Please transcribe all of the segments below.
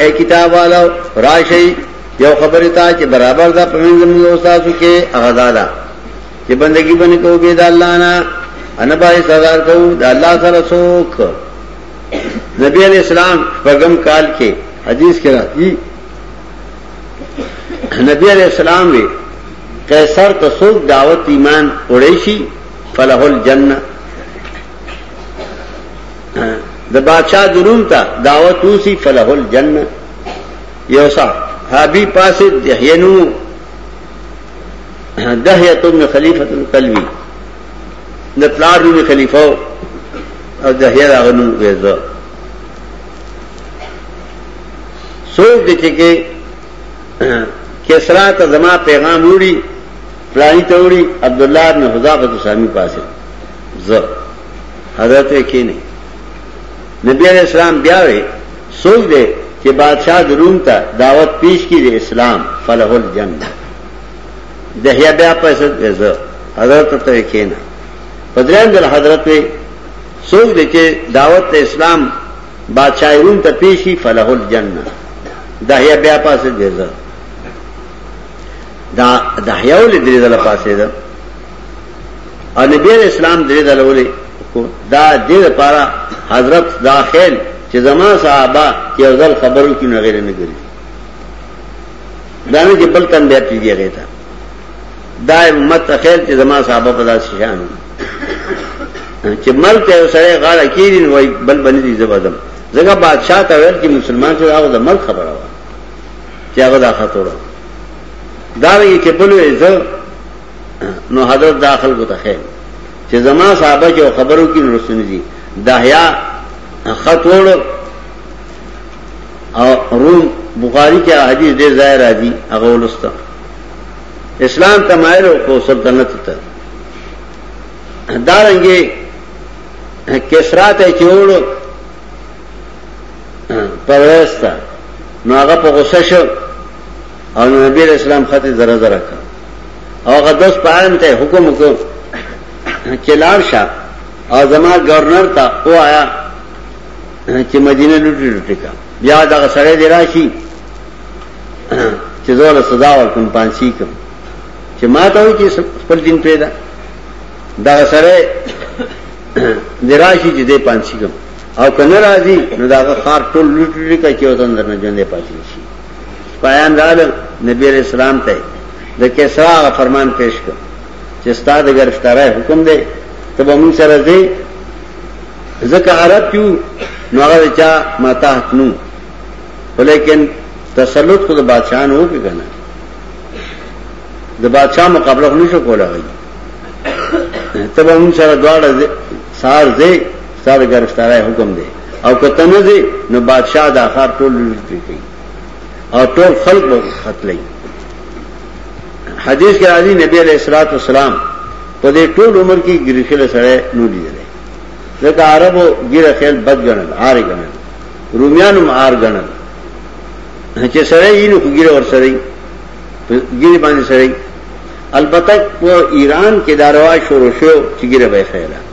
اے کتاب والو راشي یو خبره تا چې برابر ده په منځ او تاسو کې اغزادا چې بندگی باندې کو به د الله نه ان به سزا کو د الله سره څوک نبی علیہ السلام پغم کال کې حدیث کې راځي نبی علیہ السلام وی قیصر ته څوک دعوت ایمان وړي شي فلهل جننه د بادشاہ دنوم ته دعوت اوسی فله الجنه یو صح حبیب پاسه دهینو دهیه تم خلیفۃ القلبی د پلار نوم خلیفہ او دهیه دا غنو وېزو سوچ دې چې کې کسرا ته زما پیغام وړي پلانی ته وړي عبد الله بن حذافه سامي پاسه زه حضرت وې کینې نبی علیہ السلام بیا وې سوچ دې چې بادشاہ د روم ته دعوت پیش کړي د اسلام فله الجنه دهیا بیا پیسې زه حضرت ته وې کینې پدریم دل حضرت وې سوچ دې چې دعوت ته اسلام بادشاہ روم ته پیش کړي فله الجنه دهیا بیا پاسه دې زه دا دهیاول دې دل پاسه ده اور نبی علیہ السلام درې دلولې دا دې لپاره حضرت دا خیل چې زما صحابه چې یو ځل خبرو کې نه غیر نه ګرځي دا نه چې بل تن بیا پیږي هغه ته دا امت خیل چې زما صحابه په داسې شان چې مل ته سره غاړه کېږي نو بل باندې دې زبادم ځکه بادشاہ ته ویل چې مسلمان چې هغه د مل خبره و چې هغه دا خطر دا وی چې بلوې زه نو حضرت داخل کو تخیل چې زما صحابه چې خبرو کې نورسونی دي داحیا خطوړ او روم بخاری کې حدیث دې ظاهر راځي هغه ولسته اسلام تمایل او کو سلطنت ته دارنګي کسرا ته چوړ پروستا نو هغه په غوسه شو او نبی علیہ السلام خط ذرا ذرا کا او غدوس پایم ته حکم وکړ چې لار شه او زما گورنر ته او آیا چې مدینه لوټي لوټي کا بیا دا سره دی راشي چې زول صدا ورکم پانسی کوم چې ما ته وی چې خپل دین پیدا دا سره دی راشي چې دې پانسی کوم او کنه راځي نو دا خار ټول لوټي لوټي کا چې وطن درنه ژوندې پاتې شي سپایان راغلل نبی علیہ السلام ته د کسرا هغه فرمان پیش کړ چې ستاسو د گرفتارۍ حکم دی ته به موږ سره ځې ځکه عرب کیو نو هغه چا ماتا نو ولیکن تسلط خود بادشاہ نه وکړ کنه د بادشاہ مقابله نشو کولای ته به موږ سره دواړه سار ځې ستا د ګرفتارای حکم دی او که ته نه ځې نو بادشاه دا ښار ټول لوټ پرې کوي او ټول خلک به قتلوي حدیث کې راځي نبی علیہ الصلوۃ والسلام په دې ټول عمر کې ګریخل سره نو لیدل ځکه عربو ګیره خیل بد ګڼل آر ګڼل رومیانو آر ګڼل چې سره یې نو ګیره ور سره ګیره باندې سره البته په ایران کې دا رواج شروع شو چې ګیره به خیره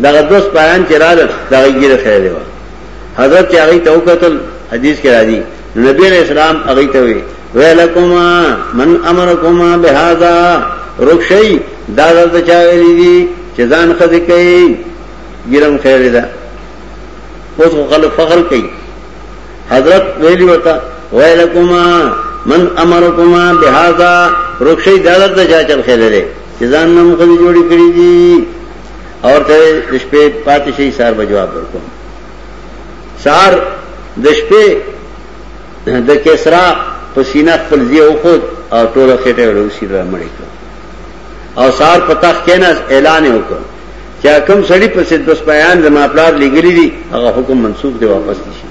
دغه دوه سپایان چې راغلل د هغه ږیره خیرې وه حضرت چې هغه ته وکتل حدیث کې راځي نبی علیہ السلام هغه ته وی ویلکما من امرکما بهذا رخصی دا درته چا ویلي دي چې ځان خځه کوي ګرم خیرې ده اوس خلک فخر کوي حضرت ویلی وتا ویلکما من امرکما بهذا رخصی دا درته چا چل خیرې ده چې ځان نه مخدي جوړې کړې دي اور ته د شپې پاتې شي سار به جواب ورکوم سار د شپې د کسرا په سینه خپل ځای او خود او ټوله خټه وروسی را مړې کړ او سار پتا کیناس اعلان وکړ چې کوم سړی په سید بس بیان زما پلار لګری دي هغه حکم منسوخ دی واپس دي شي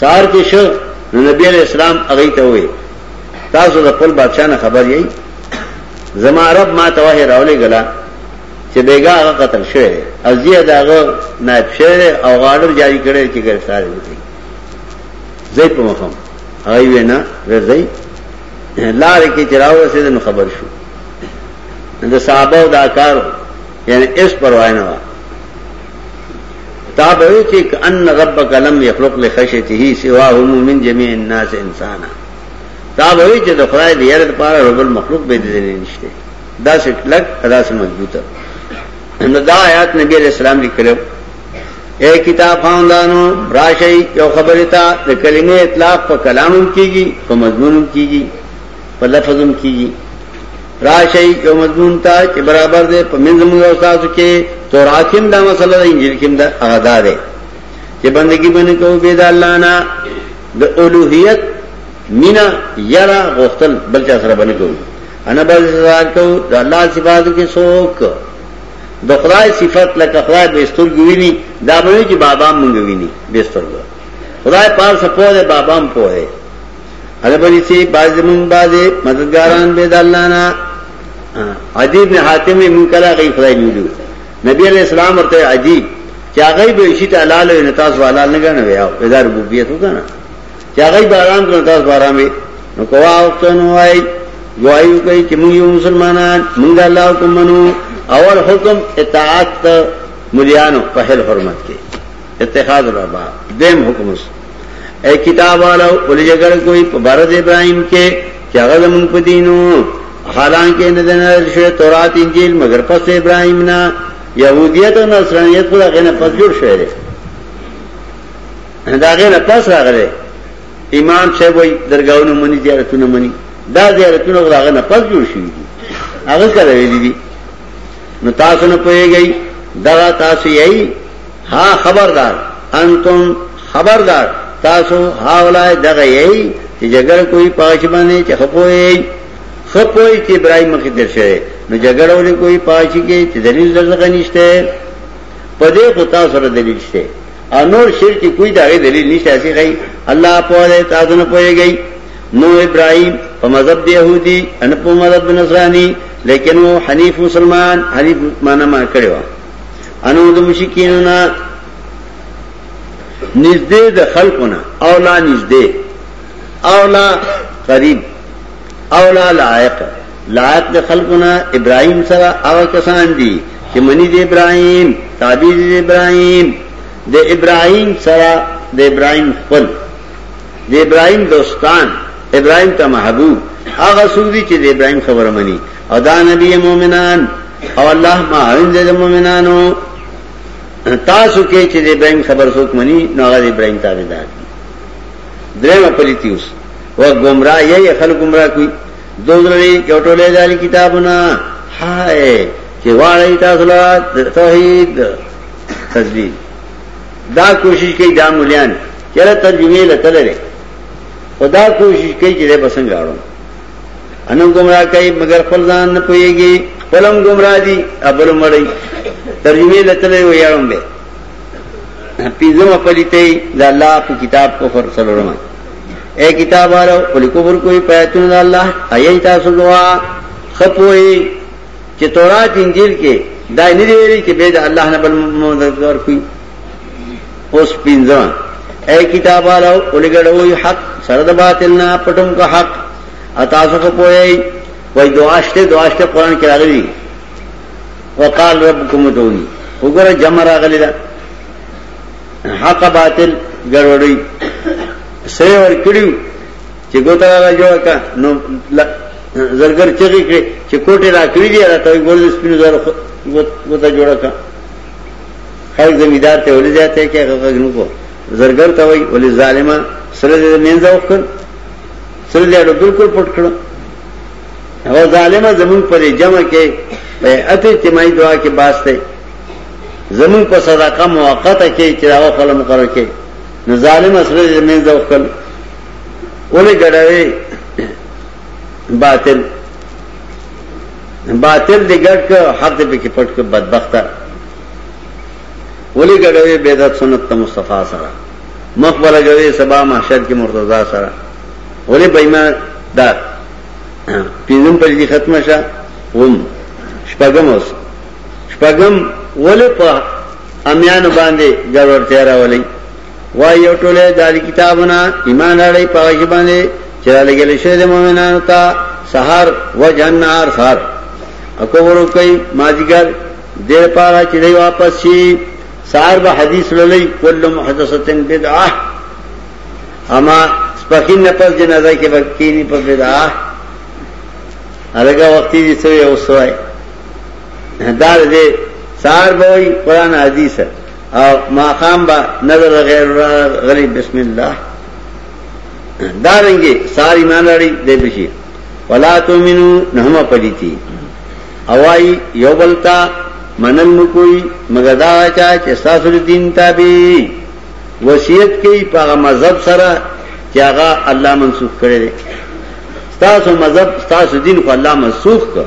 سار کې شو نبی علیہ السلام هغه ته وې تاسو د خپل بادشاہ نه خبر یی زما رب ما ته وه راولې غلا چې بیګا هغه قتل شوی ازیه داغه نائب شوی او غاډر جاری کړي چې گرفتار وکړي زه په مخم هغه وینا ورځي لار کې چراو رسید نو خبر شو د صحابه او د اکارو یعنی اس پروا نه تا به وی چې کأن ربک لم یخلق لخشیته سواه من جميع الناس انسانا تا به وی چې د خدای د یاد لپاره رب المخلوق به دې نشته دا څه کلک دا څه مضبوطه نو دا آیات نبی علیہ السلام لیکلو اے کتاب خاندانو راشی یو خبرتا د کلمې اطلاق په کلامم کیږي په مضمونم کیږي په لفظم کیږي راشي یو مضمون ته چې برابر دی په منځم او تاسو کې تورات کې دا مسله ده انجیل کې دا ادا ده چې بندگی باندې کوو به د الله نه د اولوہیت مینا یرا غختل بل چا سره باندې کوو انا باز انتظار کوو د الله صفات کې څوک د خدای صفات لکه خدای به سترګې ویني دا به چې بابا مونږ ویني به سترګې خدای پاک سپوره بابام پوهه هر بری سي باز مون باز مددګاران به د الله نه عدی بن حاتم مون کلا غي خدای نیولو نبی علیہ السلام ورته عدی چې هغه به شي ته حلال او نتاس حلال نه غنه ویا او دار ربوبیت وکنه چې هغه به آرام کړو تاسو به آرام نو کوا وخت نو وای وایو کوي چې موږ مسلمانان موږ الله حکم منو اول حکم اطاعت مليانو په هل حرمت کې اتخاذ الارباب دیم حکم اس اے کتاب والا ولی جګړ کوئی په بار د ابراهیم کې چې هغه زمون په دینو حالانکه نه دنه شوی تورات انجیل مگر پس ابراهیم نه يهوديت او نصرانيت خو هغه نه پس جوړ شوی دی دا هغه نه پس راغلی امام صاحب وي درگاہونه مني زیارتونه مني دا زیارتونه هغه نه پس جوړ شوی دي هغه کړی دي نو تاسو نه پويږئ دا تاسو یې ها خبردار انتم خبردار تاسو هاولای دغه یی چې جګړه کوي پاش باندې چې خپوي خپوي چې ابراهيم مخې درشه نو جګړه ولې کوي پاشي کې چې دلیل درځه نشته په دې خو تاسو سره دلیل شته انور شرک کوئی دا غي دلیل نشته اسی غي الله په دې تاسو نه پويږي نو ابراهيم په مذهب دی يهودي ان په مذهب نصراني لیکن وہ حنیف مسلمان حنیف معنی ما کړو انو د مشکینو نه نږدې د خلقونه او لا نږدې او لا قریب او لا لائق لائق د خلقونه ابراهيم سره هغه کسان دي چې منی د ابراهيم تابع دي ابراهيم د ابراهيم سره د ابراهيم خپل د ابراهيم دوستان ابراهيم ته محبوب هغه سودی چې د ابراهيم خبره مني او دا نبی مومنان او الله ما عین دې مومنانو تاسو کې چې دې ابراهيم خبر څوک مني نو هغه ابراهيم تابعدار دي درېم پلیتیوس و گمراه یې خلک گمراه کوي دوزري کټولې دالي کتابونه هاي چې واړی تاسو له توحید تسلیم دا کوشش کوي دا مليان چیرې ترجمه لته لري خدا کوشش کوي چې دې بسنګ راړو انو گمراه کوي مگر خپل ځان نه پويږي خپلم گمراه دي ابل مړی ترجمه لته وي یارم به پیزم پلیته د الله په کتاب کفر سلورم اے کتاب والو کلی کفر کوئی پیتون د الله ایي تاسو دعا خپوي چې تورات انجیل کې دا نه دی ویلي چې به د الله نه بل مددگار کوي اوس پینځه اے کتاب والو ولګړوي حق سره د باطل نه پټم کو حق اتا سو کو پوي وای دعاشته دعاشته قران کې راغلي وقال ربكم ادعوني وګوره جمع راغلي دا حق باطل ګړوړي سره ور کړیو چې ګوتا را جوړ کا نو زرګر چغې کړې چې کوټه را کړې دي راته ګول سپینو زر ګوتا جوړ کا خیر زمیدار ته ولې ځاته کې هغه غږ نکو زرګر ته وای ولې ظالما سره دې مینځه وکړ سره دې اړو بالکل پټ کړ هغه ظالما زمون پر جمع کې په اته اجتماعي دعا کې باسته زمون په صدقه موقته کې چې هغه خلک مقرر کې نو ظالم سره دې مینځه وکړ ولې ګډوي باطل باطل دې ګډ ک حق دې پکې پټ ک بدبخته ولې ګډوي بدعت سنت ته مصطفی سره مخ ولګوي سبا محشر کې مرتضی سره ولې بېما دا پینځم پر دې ختمه شه هم شپږم اوس شپږم ولې په امیان باندې ګرور تیارا ولې وای یو ټوله د اهل کتابونه ایمان لري په هغه باندې چې را لګل شوی د مؤمنانو ته سحر و جنار سحر اكو ورو کوي ماجګر دیر پارا چې دی واپس شي سحر به حدیث للی کل محدثه بدعه اما سپخین نه پس جنازه کې بکینی په بدعه هغه وخت دې سوی اوسوي دار دې سار به قرآن حدیث او ماقام با نظر غیر غلی بسم الله دارنګي سار ایمان لري د بشي ولا تؤمنو نهما پدیتی اوای یو بلتا منل مو کوئی مگر دا چا چې تاسو د دین تابع وصیت کوي په مذهب سره چې هغه الله منسوخ کړي تاسو مذهب تاسو دین خو الله منسوخ کړ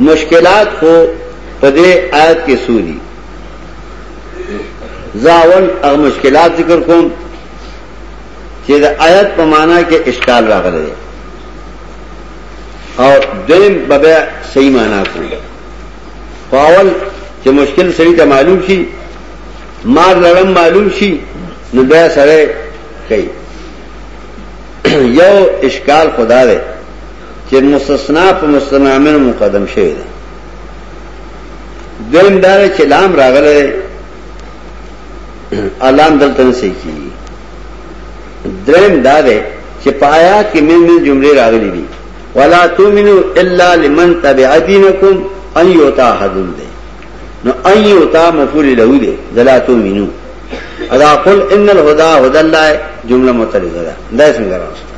مشکلات خو په دې آیت کې سودي زاول هغه مشکلات ذکر کوم چې د آیت په معنا کې اشکال راغلی دی او دیم ببه صحیح معنا کوي فاول چې مشکل سړي ته معلوم شي مار لړم معلوم شي نو بیا سره کوي یو اشکال خدا دی چې مستثنا په مستنامن مقدم شوی دی دویم دار چې لام راغله الان دلته نسی کی دریم دا دی چې پایا کې من من جمله راغلي دي ولا تؤمنو الا لمن تبع دينكم ان يوتا حدن دي نو ایو تا مفول له دې دلاتو وینو ادا قل ان الهدى هدى الله جمله مترجمه ده دا څنګه راوسته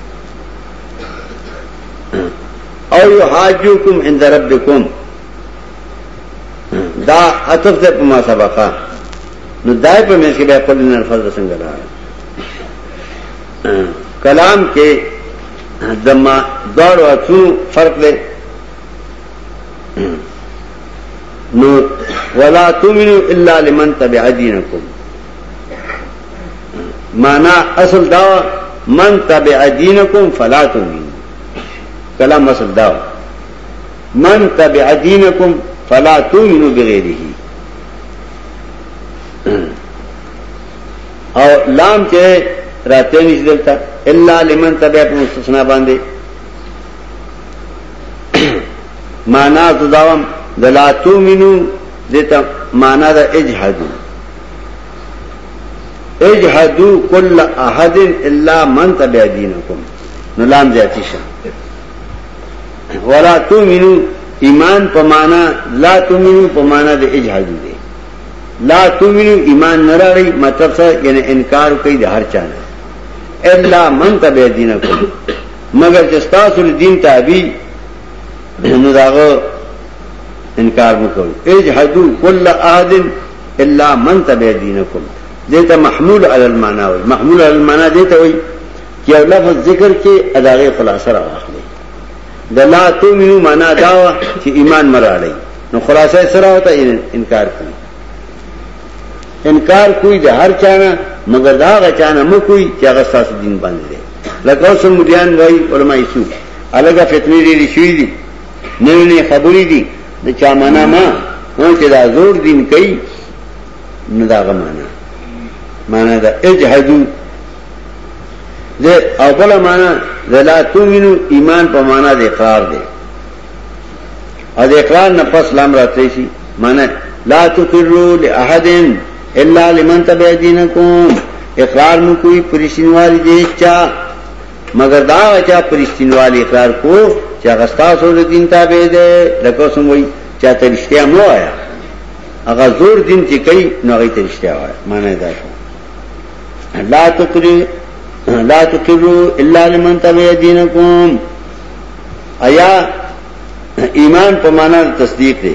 او یحاجوکم عند ربکم دا عطف ده په ما سبقه نو دای په مې کې به قل ان الفضل څنګه ده کلام کې دما دور او فرق ده نو ولا تؤمنوا الا لمن تبع دينكم معنا اصل دا من تبع دينكم فلا تؤمنوا کلام اصل دا من تبع دينكم فلا تؤمنوا بغيره او لام چې راته نشدلتا الا لمن تبع په مستثنا باندې معنا ته داوم د لا تو مينو دته معنا د اجحدو اجحدو کل احد الا من تبع دینکم نو لام زیاتی شه ولا تو مينو ایمان په معنا لا تو مينو په معنا د اجحدو دی لا تو مينو ایمان نه راړي مطلب سره یعنی انکار کوي د هر چا نه الا من تبع دینکم مګر چې تاسو له دین تابع نو داغه انکار وکړو اجحدوا كل احد الا من تبع دينكم دیتا محمول علی المعنی وي محمول علی المعنی دیتا وي چې یو لفظ ذکر کې اداغه خلاصه راوخلي د لا تؤمنو معنا دا چې ایمان مراړي نو خلاصه سره وته انکار کوي انکار کوئی د هر چانه مگر دا غچانه مو کوئی چې هغه تاسو دین باندې لکه اوس مليان وای علماء سو الګه فتنې لري شوې دي نو نه خبرې دي د چا معنا ما هو چې دا زور دین کوي نه دا معنا معنا دا اجهدو د او بل معنا لا تومنو ایمان په معنا د اقرار دی او د اقرار نه پس لام راځي شي معنا لا تقروا لاحد الا لمن تبع دینکم اقرار مو کوئی پرشتینوالی دیچا مگر دا چا پرشتینوالی اقرار کو چې هغه تاسو د دین تابع دی لکه څنګه وایي چې ته رښتیا مو آیا هغه زور دین چې کوي نو هغه ته رښتیا وایي معنی دا شو لا تقری لا تقروا الا لمن تبع دینکم آیا ایمان په معنا تصدیق دی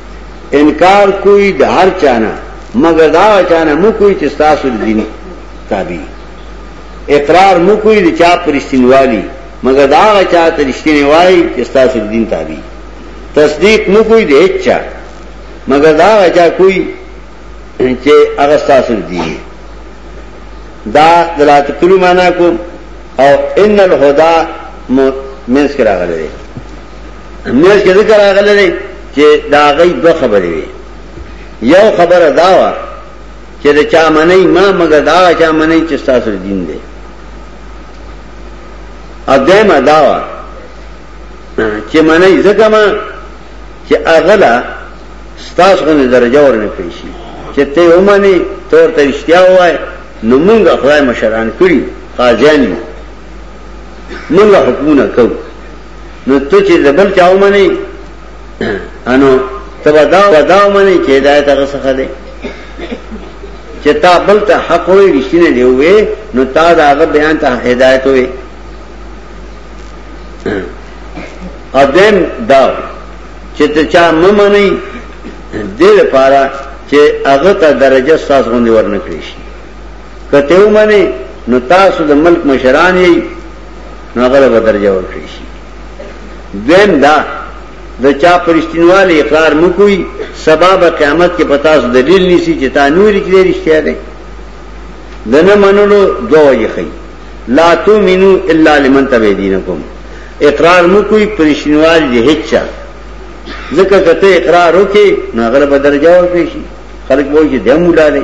انکار کوئی د هر چانه مګر دا چانه مو کوئی چې تاسو د دین تابع اقرار مو کوئی د چا پرشتینوالی مګر دا چا ته رښتینی وای چې تاسو د دین تابع تصدیق مو کوئی د هیڅ چا مګر دا چا کوئی چې هغه تاسو د دین دا دلات کلو معنا کو او ان الهدى منس کرا غلې میز کې ذکر راغلی دی چې دا غي دوه خبرې وي یو خبره دا و چې دا چا منی ما مګر دا چا منی چې تاسو دین دی ا دمه دا و چې منی زکه ما چې اغلا ستاسو غو درجه ورنه پیشي چې ته ومني تور ته اشتیا وای نو موږ خدای مشران کړی قاضیان موږ حکومت کوو نو ته چې دبل چاو منی انو تبا دا ودا منی چې هدایت هغه څخه دی چې تا بل ته حق وې رښتینه دی وې نو تا دا هغه بیان ته هدایت وې اذن دا چې ته چا ممنی دې لپاره چې هغه ته درجه ساس غوندي ورنکړي شي کته ومنه نو تاسو د ملک مشران یې نو هغه له درجه ورکړي شي دیم دا د چا پرشتینوال اقرار مکوي سبب قیامت کې پتا سو دلیل نيسي چې تا نور کې رښتیا ده دنه منلو دوه یې خي لا تؤمنو الا لمن تبع دینکم اقرار مکوي پرشتینوال دې هیڅ ځکه کته اقرار وکي نو هغه به درجه ورکړي شي خلک وایي چې دمو لاله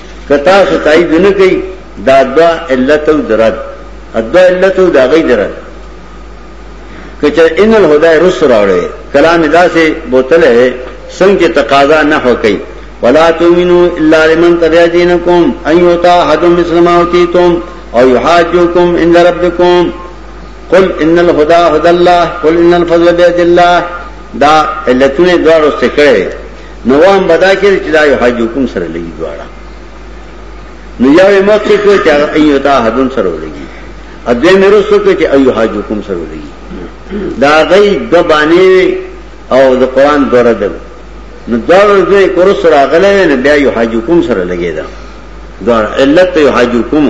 کتا ستای دنه کوي دا دوا علت او درد ادوا علت او دا غي درد کچر ان الهدى رس راوړې کلام دا سه بوتل ہے څنګه تقاضا نه هکې ولا تؤمنو الا لمن تبع دينكم ايوتا حد مسلم اوتيتم او يحاجوكم عند ربكم قل ان الهدى هدى الله قل ان الفضل بيد الله دا علتونه دوار استکړه نو وام بدا کړي چې دا یو حج حکم سره لګي دواړه نو یو یې مخ کې کوي چې هغه ایو تا حدن سره ولګي ا دې مې رسو کې چې ایو حج حکم سره ولګي دا غي د باندې او د قران دوره ده نو دا ورځې کور سره غلې نه بیا یو حج حکم سره لګي دا دا علت یو حج حکم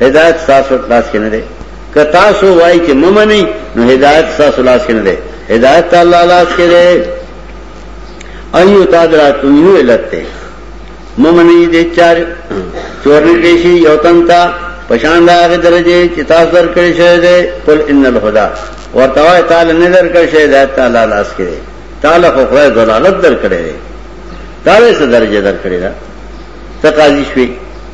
هدایت تاسو لاس کې نه دی که تاسو وایي چې ممنئ نو هدایت تاسو لاس کې نه دی هدایت الله لاس کې دی ایو تادراتون یو علت دی ممنئ دې چار چورنی کې شي یو تن تا پشان دا هغه درجه چې تاسو درکړې شوی دی قل ان الهدى ورته وای تعالی نه درکړ شوی دی تعالی لاس کې دی تعالی خو خدای دلالت درکړې دی تعالی څه درجه درکړې ده تقاضی شوی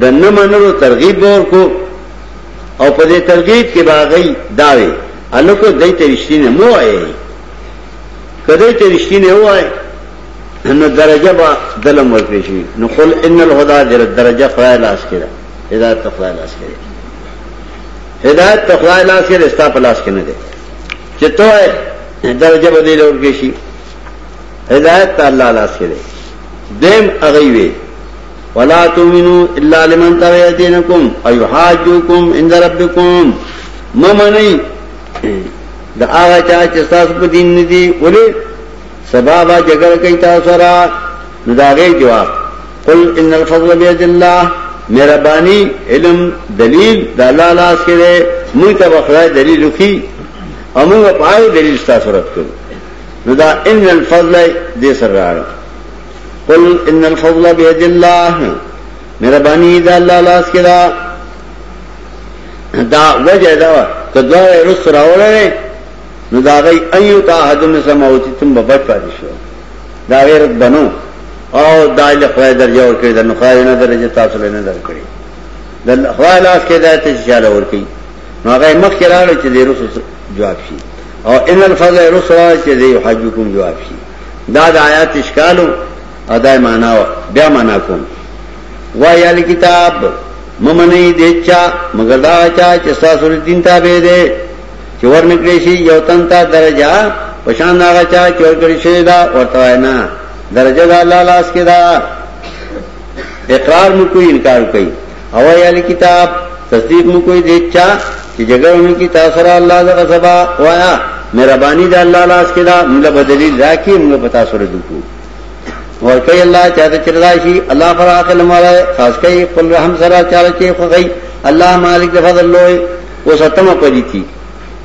د نه منلو ترغیب ورکو او په دې ترغیب کې باغی داوي الکو دای ته رښتینه مو وایي کله ته رښتینه وایي نو درجه با دلم ورکړي شي نو قل ان الهدى در درجه خدای لاس کې ده هدایت ته خدای لاس کې ده هدایت ته خدای لاس کې ده ستا په لاس کې نه ده چې ته درجه بدل ورکړي شي هدایت ته الله لاس کې ده دیم اغي وي ولا تؤمنو الا لمن تبع دينكم ايحاجوكم عند ربكم ممني دا هغه چا چې تاسو په دین نه دی ولې سبب جګړه کوي تاسو سره نو دا غي جواب قل ان الفضل بيد الله مهرباني علم دلیل د الله لاس کې دی موږ ته بخره دلیل وکي او موږ په دلیل تاسو رات کړو نو دا ان الفضل دې سره راغله قل ان الفضل بيد الله مهرباني د الله لاس کې دا دا وجه دا کدو رس راولره نو دا غي ايو تا حدن سماوتي تم بچ پاتې شو دا غیرت بنو او دا له خدای درجه ور کړی د نو خدای نه درجه تاسو له نه در کړی د خدای لاس کې دا ته چاله ور کړی نو هغه مخ کې راغلی چې د رس جواب شي او ان الفضل رسول چې دی حجکم جواب شي دا د آیات اشکالو او دای معنا بیا معنا کوم وای ال کتاب ممنه دیچا مگر دا چا چې تاسو دین تابع دي چې ورنکړي شي یو تن ته درجه پشان هغه چا چې ورکړي شي دا ورته نه درجه د الله لاس کې دا اقرار مو کوي انکار کوي او یال کتاب تصدیق مو کوئی دې چا چې جګړه ونی کی تاسو سره الله د غصبا وایا مهرباني د الله لاس کې دا موږ په دلیل راکې موږ په تاسو سره دکو ورکه الله چاته چرایشي الله پر اخر مړه خاص کوي خپل رحم سره چاله کې خوږي الله مالک د فضل لوی او ستمه پدې کی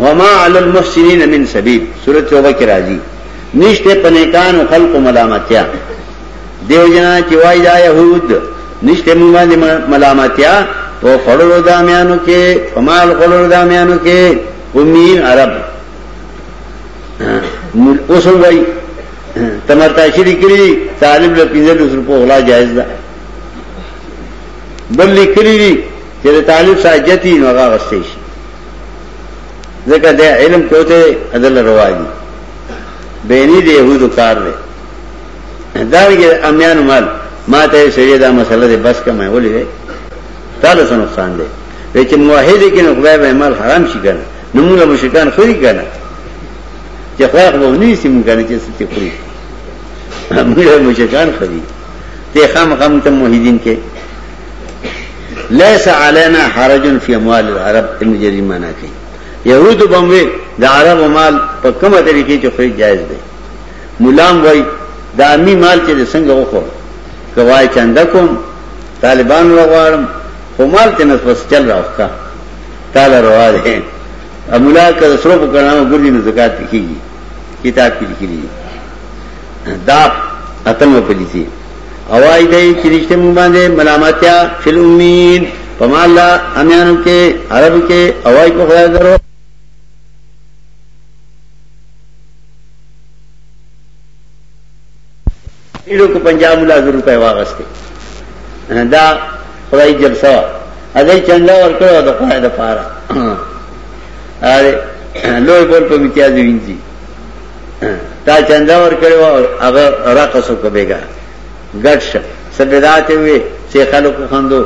وما علی المحسنین من سبیل سورۃ توبه کې راځي نشته پنیکان او خلق ملامتیا دیو جنا چې وای دا يهود نشته موږ باندې ملامتیا او خړلو دامیانو کې کمال خړلو دامیانو کې امین عرب اوس وای تمرتا شری کړی طالب له 50 روپو غلا جایز ده بل لیکلی چې طالب ساجتی نو هغه واستې شي ځکه د علم کوته ادل رواجی بینی د یهودو کار دی دا ویګه امیان مال ما ته سړي دا مسله ده بس کمه ولې ده تعالی څه نقصان ده وی چې موحد کې نو خدای به مال حرام شي کنه نو موږ مشرکان خوري کنه چې خدای خو نه سیم کنه چې ستې خوري موږ مشرکان خوري ته خام خام ته موحدین کې لیس علینا حرج فی اموال العرب ابن جریر معنا کوي يهود بموي د عرب مال په کومه طریقې چې خرید جایز دی مولام وای دا امی مال چې څنګه وخور کوای چنده کوم طالبان وغواړم خو مال ته نس بس چل راوخه تعالی روا ده امولا که سره په کړهو ګرځي نو زکات کیږي کتاب کې لیکلي دا اتمه پلیتی اوائی دئی چی نشتے مونگ باندے ملامتیا فی الامیین پما اللہ امیانو کے عرب کے اوائی پا خدای درو ایلو کو پنجاب ملا زر روپے واغستے دا خدای جلسه وا اده چنده ورکړو د خدای د پاره اره لوی بول په امتیاز وینځي تا چنده ور کړو هغه رقص وکبېګا ګټ شه سبدات وي چې خلکو خندو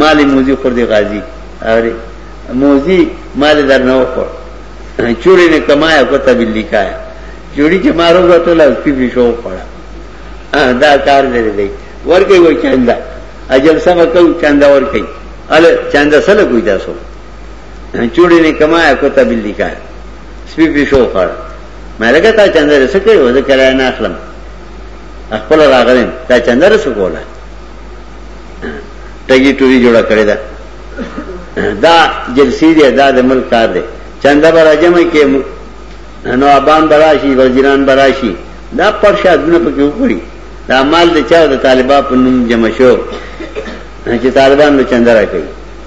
مالی موزي خور دی غازی اره موزي مال در نه وخور چوری نه کمایا کو تبیل لیکایا چوری چې مارو غته لاس پی پی شو پړا دا کار دی دی ورکه وای چنده اجل سم کو چنده ورکه ال چنده سره کوی تاسو چوری نه کمایا کو تبیل لیکایا سپی پیشو خړ مې لګه تا چندر څه کوي وځه کرای نه اخلم خپل راغلم تا چندر څه کوله ټګي ټوري جوړ کړی دا دا جلسی دی دا د ملک کار دی چنده برا جمع کې نو ابان براشي وزیران براشي دا پرشا دونه پکې وکړي دا مال د چا د طالبان په نوم جمع شو چې طالبان له چنده راکړي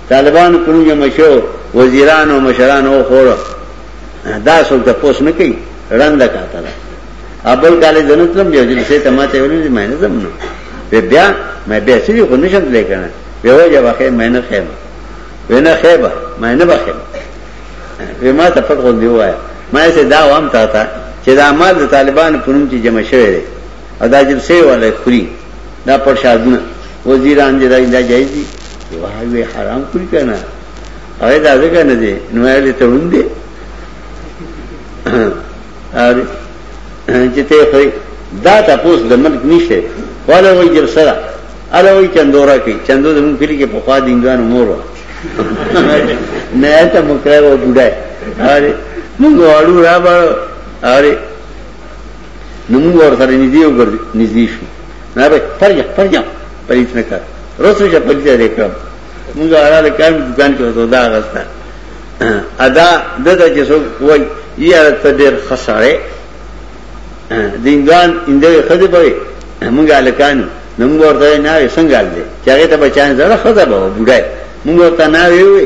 طالبانو په نوم یې مشرو وزیرانو او مشرانو وخوړه دا څوک ته پوس نه کوي رنده کاته ده ابل کالې زنه تلم یو جلسې ته ماته ویل دي مې نه زم نو به بیا مې بیا چې خو نشم تلې کنه به وجه واخې مې نه خېمه ونه خېبه مې نه بخې به ما ته پټ غون دی وایا مې سه دا وام تا ته چې دا مال د طالبانو په نوم چې جمع شوی دی او دا جلسې ولا خوري دا پر شادونه وزیران دې دا جایز دي وای وی حرام کوي کنه هغه دا ځکه نه دي نو یې ته وند دي ار چې ته خو دا تاسو د ملک نشته ولا وای جر سره الا وای چندورا کې چندو د مونږ کلی کې په خوا دینګان مور نه ته مکره و بډای اره مونږ واړو را باړو اره نو مونږ ورته نږدې وګرځي نږدې شو نه به فرج فرج پلیت نه کړ رسو چې پلیت لري کړم موږ اړه کار دکان کې وته دا غستا ادا دغه چې څو وای یاره ته ډېر خساره دینګان انده خدای په موږ الکان نو موږ ورته نه څنګه لږه چې هغه ته بچان زړه خدای به وډای موږ ورته نه وی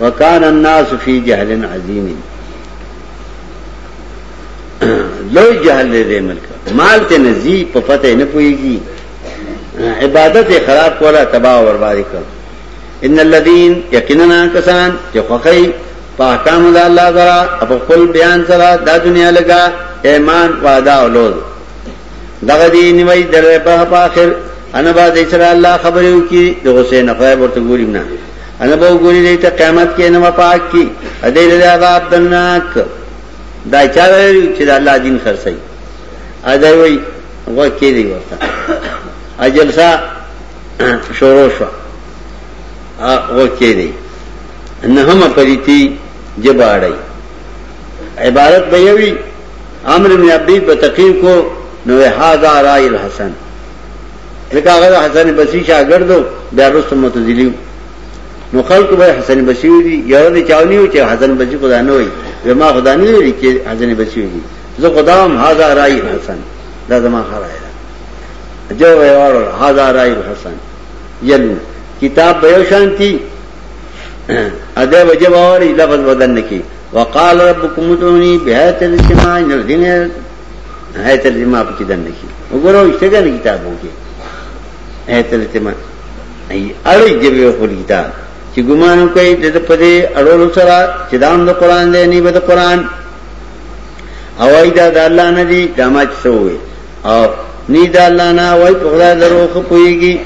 وکان الناس فی جهل عظیم لو جهل دې ملک مال ته نزی په پته نه پويږي عبادت خراب کولا تباہ اور برباد کړ ان الذين یقینا کسان چې خوخی په احکام د الله غرا او خپل بیان سره د دنیا لگا ایمان وعده اولود دغه دی نیوی درې په اخر انا با د اسرائیل الله خبرو کی د حسین خیب ورته ګوریم نه انا به ګوري دې ته قیامت کې نه پاک کی ادې له عذاب دناک دا چا ویل چې الله دین خرڅي ادا وی غو کې دی ورته اجلسا شروع شو غو کې دی نه هم پریتی جباړی عبارت به یوی امر ابن عبید به تقریر کو نو هاذا رای الحسن ځکه هغه د حسن بصری شاګرد و بیا وروسته معتزلی و نو خلکو به حسن بصری ویلي یاره دې چا ونیو چې حسن بصری خدا نه وایي وایي ما خدا نه ویلي چې حسن بصری وایي زه خدا هم هذا رای الحسن دا زما ښه رای ده جو یې واړول هذا رای الحسن یلو کتاب به یو شان تي اده وجه باوري لفظ بدن کې وقال ربكم ادعوني بهذا الاجتماع ان الدين ہے ترجمہ آپ کی دن نکی اگر ہو اشتے گا نکتاب ہو کے ہے ترجمہ اڑی جب یہ خود کتاب چی گمانو کئی دد پدے اڑولو سرا چی دام دا قرآن دے نیبا دا قرآن اوائی دا دا اللہ نا دی داما چی سو ہوئے اور نی دا اللہ نا اوائی پا خدا درو خپوئی گی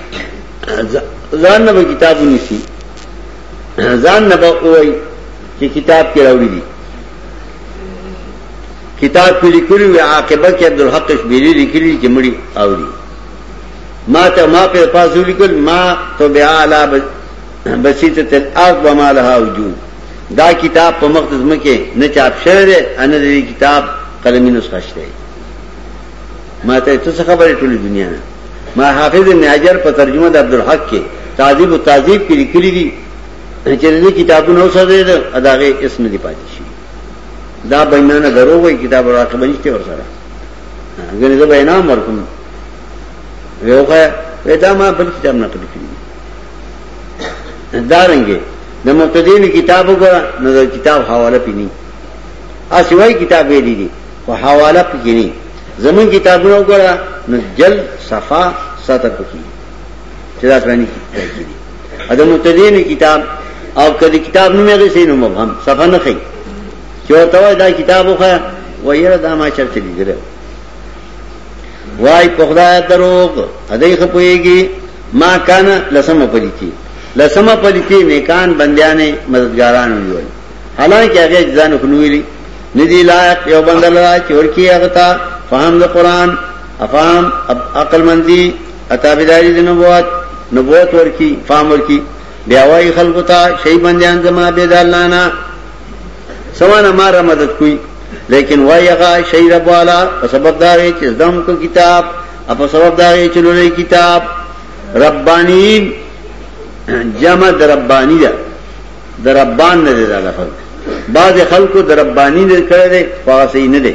زان نبا کتابو نیسی زان نبا اوائی چی کتاب کی راوڑی دی کتاب کې لیکلي وي عاقبه کې عبدالحق شبيري لیکلي چې مړي اوري ما ته ما په پاسو لیکل ما تو بیا علا بسیت تل ارض و ما لها وجود دا کتاب په مقدس مکه نه چاپ شوی دی ان دې کتاب قلمي نسخه شته ما ته څه خبره ټولې دنیا نه ما حافظ ابن حجر په ترجمه د عبدالحق کې تعذیب او تعذیب کې لیکلي دي چې دې کتابونو سره د اداغه اسم دی پاتې شي دا بینا نه درو وای کتاب راکه بنشته ور سره غني زه بینا مرکم یوغه ودا ما بل کتاب نه پدې کړی دا رنګه د مقتدی کتاب وګوره نو د کتاب حواله پینی ا سوای کتاب یې دي خو حواله پکې نه زمون کتابونه وګوره نو جل صفه ساتر پکې چې دا پرانی کتاب دی اده متدین کتاب او کله کتاب نه مې غسې نو مبهم صفه نه خي چې ورته وای دا کتاب خو وایره دا ما چرته لیدل وای په خدای دروغ هدي خپويږي ما کان لسمه پلیتی لسمه پلیتی نیکان بندیانې مددګاران ویول حالانکه هغه ځان خنویلی ندی لایق یو بندل را چور کی هغه تا فهم د قران افهم عقل مندی اتابداری دی نبوت نبوت ورکی فام ورکی بیاوائی خلقو تا شئی بندیان زما بید اللہ نا سوانا ما را مدد کوئی لیکن وائی اغا شئی رب والا پا سبب داغی چیز دم کو کتاب اپا سبب داغی چلو رئی کتاب ربانی جمع در ربانی دا در ربان ندی دا لفظ بعض خلقو در ربانی ندی کرده فاغسی ندی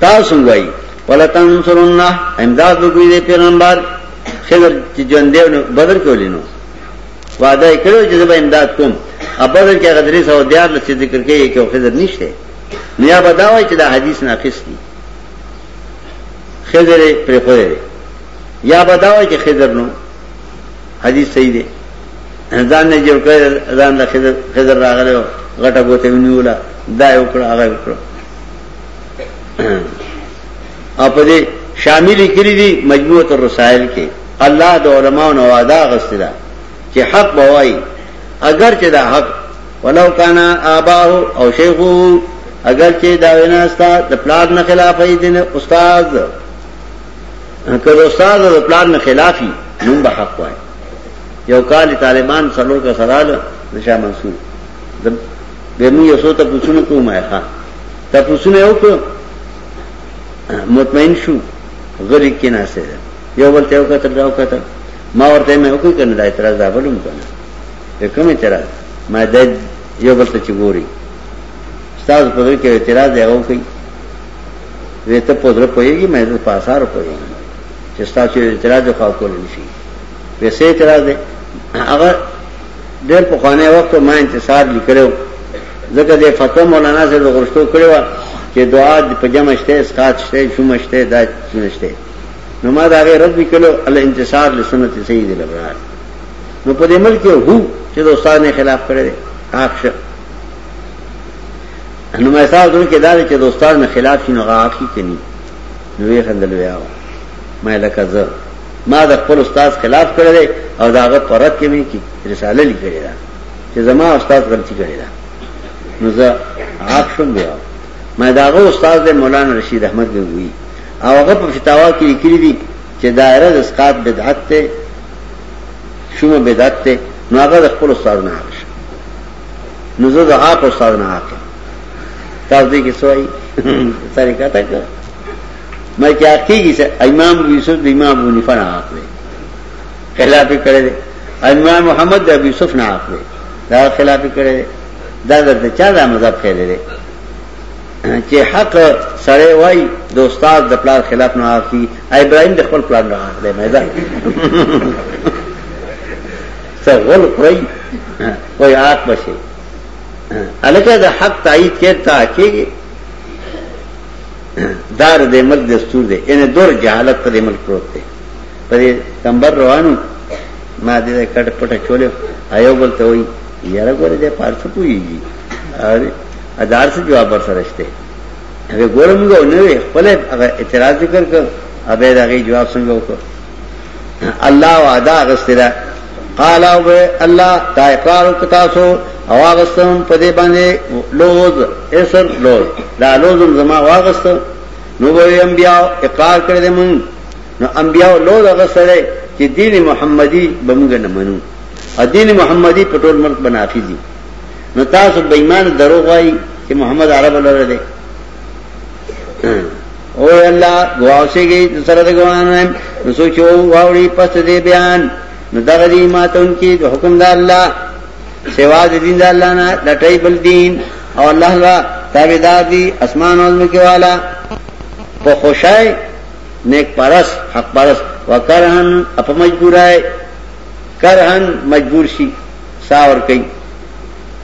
تاسو وایي ولتن سرنا امداد وکړي د پیغمبر خضر چې جون دی نو بدر کولینو وعده کړو چې به امداد کوم ا بدر کې غدري سو دیار لسی ذکر کوي کې خضر نشته نیا بداوي چې دا حدیث ناقص دی خضر پر خوې یا بداوي چې خضر نو حدیث صحیح دی ځان نه جوړ کړ ځان له خضر راغله غټه بوته ونیولا دا یو کړه هغه وکړه او په دې شامل کړی دي مجموعه الرسائل کې الله د علماو نو وعده غسته ده چې حق بوای اگر چې دا حق ولو کان آباه او شیخو اگر چې دا ویناستا د پلان نه خلافې دین استاد که استاد د پلان نه خلافي نو به حق وای یو کال طالبان څلور کا سره ده نشه منصور به موږ یو څه ته پوښتنه کوم ښه ته پوښتنه وکړو مطمئن شو غری کې نه سره یو بل ته وکړه دا وکړه ما ورته مې وکړ کنه دا اعتراض دا بلوم کنه په کوم اعتراض ما د یو بل ته چګوري استاد په دې کې اعتراض دی او کوي وې ته په درو پويږي مې زه په آثار پويږي چې استاد چې اعتراض وکړ کول نشي وې سه اعتراض دی هغه ډېر پخوانی وخت و، ما انتصار لیکلی و، ځکه دې فتوا مولانا صاحب د غرشتو کړې وه چې دعا په جمع شته، اسقاط شته، جمعه شته، دا څونه شته، نو ما د هغې رد لیکلی و، الانتصار لسنت سید الابرار. نو په دې ملک کې هو چې د استاد نه خلاف کړی دی، عاق شه. نو ما ستا زړه کې دا دی چې د استاد نه خلاف شي نو هغه عاق شي که ني؟ نو ویې خندل ویاو ما لکه زه ما د خپل استاد خلاف کړی دی او دا هغه پر رد کې مې کی رساله لیکلې ده چې زما استاد غلطي کړې ده نو زه عاق شوم بیا ما دا هغه استاد دی مولانا رشید احمد غنگوی او هغه په فتاوا کې لیکلي دي چې دایره د اسقاط بدعت ته شومه بدعت ته نو هغه د خپل استاد نه عاق شو نو زه د عاق استاد نه عاق تاسو دې کې سوای طریقه تا کړ مې چې حقيقي چې امام ابو یوسف د امام ابو حنیفه نه حق دی خلاف کړی دی امام محمد د ابو یوسف نه حق دی دا خلاف کړی دی دا د چا د مذهب خیر دی چې حق سره وای د استاد د پلان خلاف نه حقي ابراهيم د خپل پلان نه حق دی مې دا څه غل کوي وای حق بشي الکه د حق تایید کړه تا کېږي دار دې ملک دستور دی ان دور جهالت په دې ملک پروت دی په دې تمبر روانو ما دې کټ پټ چولې ایو بل ته وای یاره ګوره دې پارڅ پویږي اره ادار څه جواب ورسرهشته هغه ګورم غو نه خپل اعتراض ذکر کړ ابه دا غي جواب څنګه وکړ الله وعده غسته ده قال او الله تا اقرار وکتاسو او واغستم په دې باندې لوز اسر لوز دا لوز زما واغست نو به انبیا اقرار کړی دي مون نو انبیا لوز غسره چې دین محمدي بمګ نه منو ا دین محمدي په ټول ملک بنافي دي نو تاسو بېمان دروغ وایي چې محمد عرب لره دي او الله غواوسه گئی سره د ګوانم نو سوچو واوړي پس دې بیان نو دغه دې ماتون کې د حکم د الله سوا د دین د الله نه لټای بل دین او الله لا تابعدار دي اسمان او زمکه والا په خوشای نیک پرس حق پرس وکرهن اپ مجبورای کرهن مجبور شي ساور کوي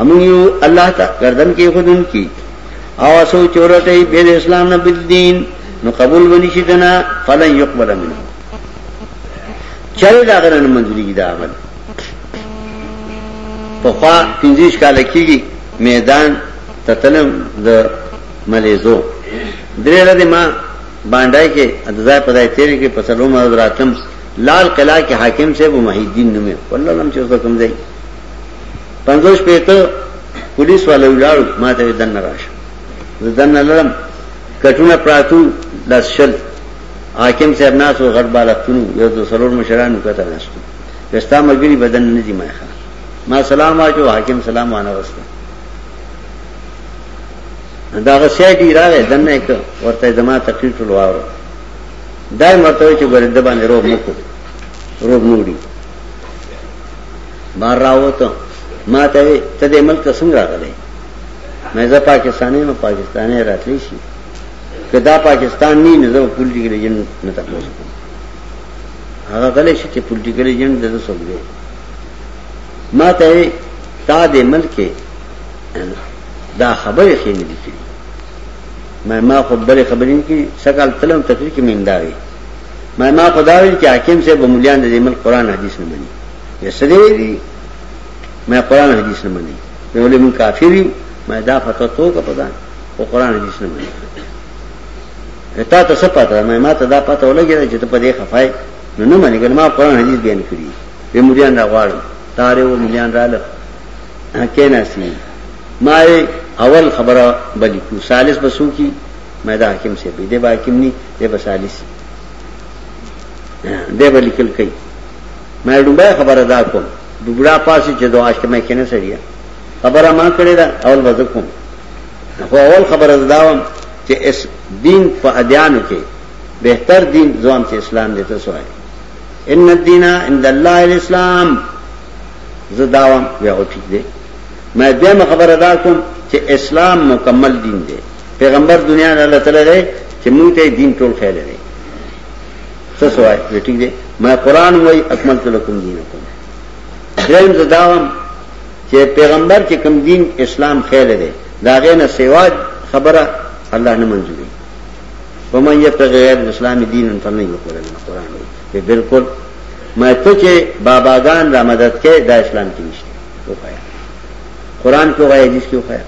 امون یو الله ته گردن کې خودن کی او اسو چورټه بیل اسلام نه بل دین نو قبول ونی شي دنا فلن يقبل منه چره دا غرن منځري کی دا عمل په خوا پنځیش کال کېږي میدان تتلم د ملیزو درې لدی ما باندای کې ادزای پدای تیرې کې پسلو مراد راتم لال قلعه کې حاکم صاحب محی الدین نومه والله لم چې کوم ځای پنځوس پیته پولیس والا ولاړو ما ته دنه راشه زه دنه لرم کټونه پراتو لس شل حاکم صاحب ناس او غټ بالښتونو یو د سلور مشرانو کته ناشته وستا مګری بدن نه دی ما ښه ما سلام واچو حاکم سلام وانه وسته دا غسیا دی راغې دنه یک ورته زما تقریر ټول واور دای مرته چې ګورې د باندې روب مکو روب نوړي بار راوته ما ته ته د ملک څنګه راغلی مې زه پاکستاني نو پاکستاني راتلی شي کدا پاکستان نه نه زو پولیټیکل ایجنټ نه تاسو هغه غلې شي چې پولیټیکل ایجنټ د څه وګړي ما ته تا د ملک دا خبرې خې نه دي کړې ما ما خو بلې خبرې کې سکال تلم تفریح کې منداري ما ما خدا ویل چې حاکم صاحب مليان د ملک قران حدیث نه مني یې سړي ویلي ما قران حدیث نه مني نو ولې مون کافر یو ما دا فتوا تو کا پتا او قران حدیث نه مني تا ته څه پتا ما ما ته دا پتا ولګی چې ته په دې خفای نو نه مني ګل ما قران حدیث بیان کړی به مليان را غواړم تاره و مليان را لږ کینا سی ما اول خبره بلی کو سالس بسو کی ما دا حاکم سے بيده با حاکم ني دی به سالی سی دی به لیکل کوي ما ډوبه خبره دا کوم ډوبړه پاسې چې دعا شته مې کنه سړیا خبره ما کړې ده اول وځ کوم خو اول خبره داوم چې اس دین په ادیانو کې بهتر دین ځوان چې اسلام دې ته سوای ان الدین عند الله الاسلام زه داوم بیا وټیک دی ما دې خبره دا کوم چې اسلام مکمل دین دی پیغمبر دنیا نه الله تعالی دی چې موږ ته دین ټول خیر دی څه سوای ټیک دی ما قران وای اکملت لكم دینکم دریم زداوم چې پیغمبر چې کوم دین اسلام خیر دی دا غې نه سیوا خبره الله نه منځوري ومن یتغی غیر اسلام دین فلن یقبل من قران وای بالکل ما ته چې باباګان را مدد کې دا اسلام کې نشته وکایا قران کو وای حدیث کې وکایا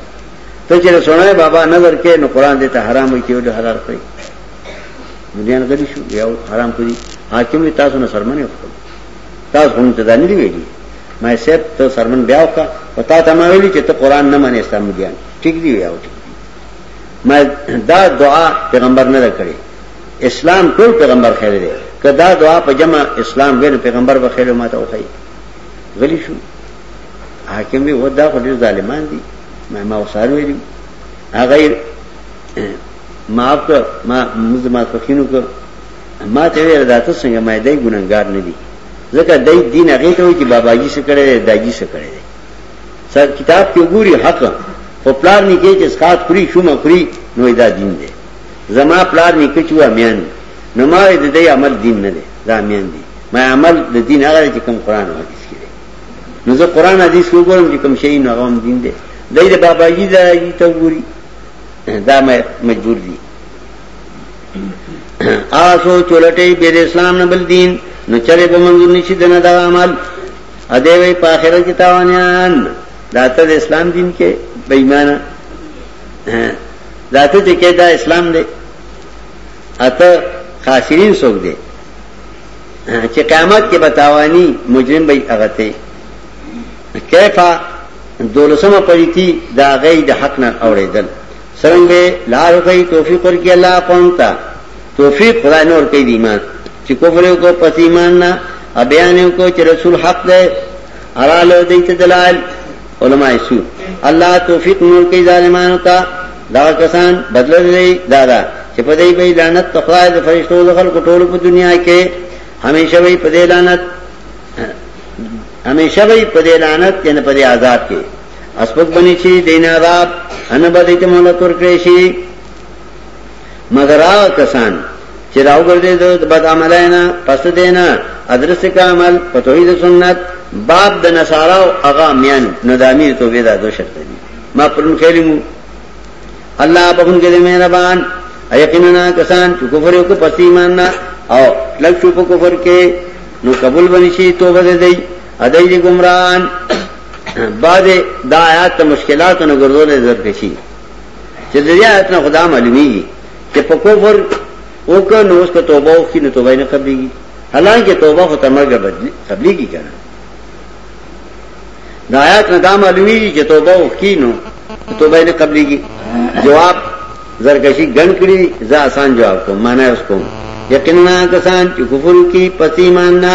ته چې سنای بابا نظر کې نو قران دې ته حرام وي کېو له حلال کړی مليان غلي شو یا حرام کړی حاکم وي تاسو نه سرمنه وکړ تاسو هم ته دانی ویلي ما سیب ته سرمن بیا وکړه او تا ته ما ویلي چې ته قران نه مانی اسلام مليان ټیک دی ویاو ما دا دعا پیغمبر نه کړی اسلام ټول پیغمبر خیر دی کدا دعا په جمع اسلام ویل پیغمبر به خیر ما ته وخی غلی شو حاکم وی و دا خو ډیر ظالمان دي ما ما وسار ویلو هغه معاف کړ ما موږ ما پخینو کړ ما ته ویل دا ته څنګه ما دای ګناګار نه دي ځکه دای دین هغه ته وی چې بابا جی څه کړی داجی څه کړی سر کتاب کې ګوري حق او پلار نه کې چې سکات خوري شومه خوري نو دا دین دی زما پلار نه کې چې و امیان نو ما دې دې عمل دین نه دی دا امیان دی ما عمل د دین هغه چې کوم قران او حدیث کې دی نو زه قران حدیث کو ګورم چې کوم شی نه غوم دین دی دای د بابا جی دا یی ته ګوري دا مې مجبور دي آسو چولټې بیر اسلام نه بل دین نو چرې به منظور نشي دنه دا عمل ا دې وی په اخرت کې تاوانيان داته د اسلام دین کې بېمانه داته چې کې دا اسلام دی اته خاصرین څوک دی چې قیامت کې بتاوانی مجرم به اغته کیفا دولسمه پریتی دا غي د حق نه اوریدل څنګه لار کوي توفیق ورکړي الله قوم ته توفیق خدای نور کوي دی ایمان چې کفر کو پس ایمان نه بیان کو چې رسول حق ده ارالو دیت دلال علماء سو الله توفیق نور کوي ظالمانو ته دا کسان بدل دی دادا چې په دې به لعنت تخوای د فرشتو د خلکو ټولو په دنیا کې همیشه وي په دې لعنت همیشه وي په دې لعنت کې نه په دې عذاب کې اسبق بنی شي دین عذاب ان به دې ته مولت ورکړي شي مگر هغه کسان چې راوګرځي د بد عملاینا پس دینا ادرس کا عمل په توحید سنت باب د نصارا او اغا میان نو د امیر تو ودا دو شرط دي ما پرون خیلمو الله په هون کې مهربان یقینا کسان چې کفر یو کو پس ایمان نه او لږ شو په کفر کې نو قبول بنشي توبه دې دی ادای دې گمراهان بعد دا آیات مشکلات نو ګرځولې ضرور کشي چې د دې آیت نه خدا معلومیږي چې په کفر او که نو اوس په توبه او کې نو توبه نه قبليږي حالانکه توبه خو تمرګ بدلی قبليږي کنه دا آیات نه دا معلومیږي چې توبه او کې نو توبه نه قبليږي جواب زرکشي ګڼ کړی زه آسان جواب کوم معنی اوس کوم یقینا کسان چې کفر کوي پسې ایمان نه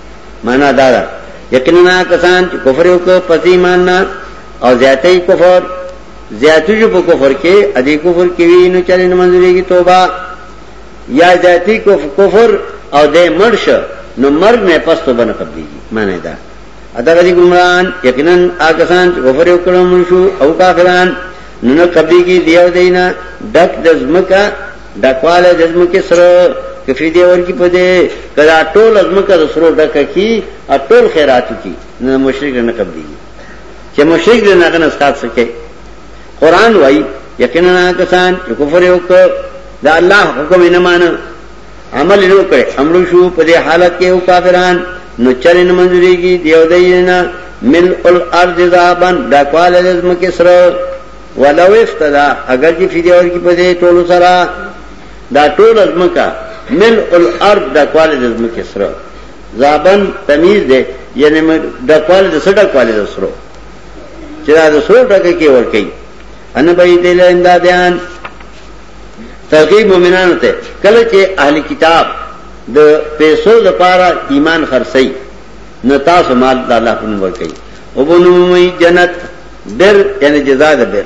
معنا دا ده یقینا کسان چې کفر وکړ پس ایمان نه او زیاتې کفر زیاتې جو په کفر کې ادي کفر کې وی نو چلې نه منځريږي توبه یا زیاتې کفر او دې مرش نو مرګ نه پس توبه نه قبليږي معنی دا ادا غدي ګمران یقینا آکسان چې کفر وکړ مرشو او کافران نو قبليږي دیو دینا دک دزمکا ډکواله د ځمکې سره کفي دی ورکی په دې کدا ټول ځمکه د سرو ډکه کی او ټول خیرات کی نه مشرک نه قبلي چې مشرک دې نه غنس خاص سکے قران وای یقینا کسان چې کفر وکړ دا الله حکم نه مان عمل نه کړ امر شو په دې حالت کې او کافران نو چر نه منځري کی دیو دینه مل الارض ذابن ډکواله د ځمکې سره ولو افتدا اگر چې فدیه ورکی په دې ټولو سره دا ټول ازمکا مل الارض د کواله د ازمکه سره زابن تمیز دی یعنی د کواله د سره کواله د سره چې دا د سره ټکه کې ور کوي ان به دې له امدادیان ترغیب مومنانو ته کله چې اهل کتاب د پیسو لپاره ایمان خرڅي نه تاسو مال د الله په نوم ورکړي او بنومي جنت بر یعنی جزاء د بر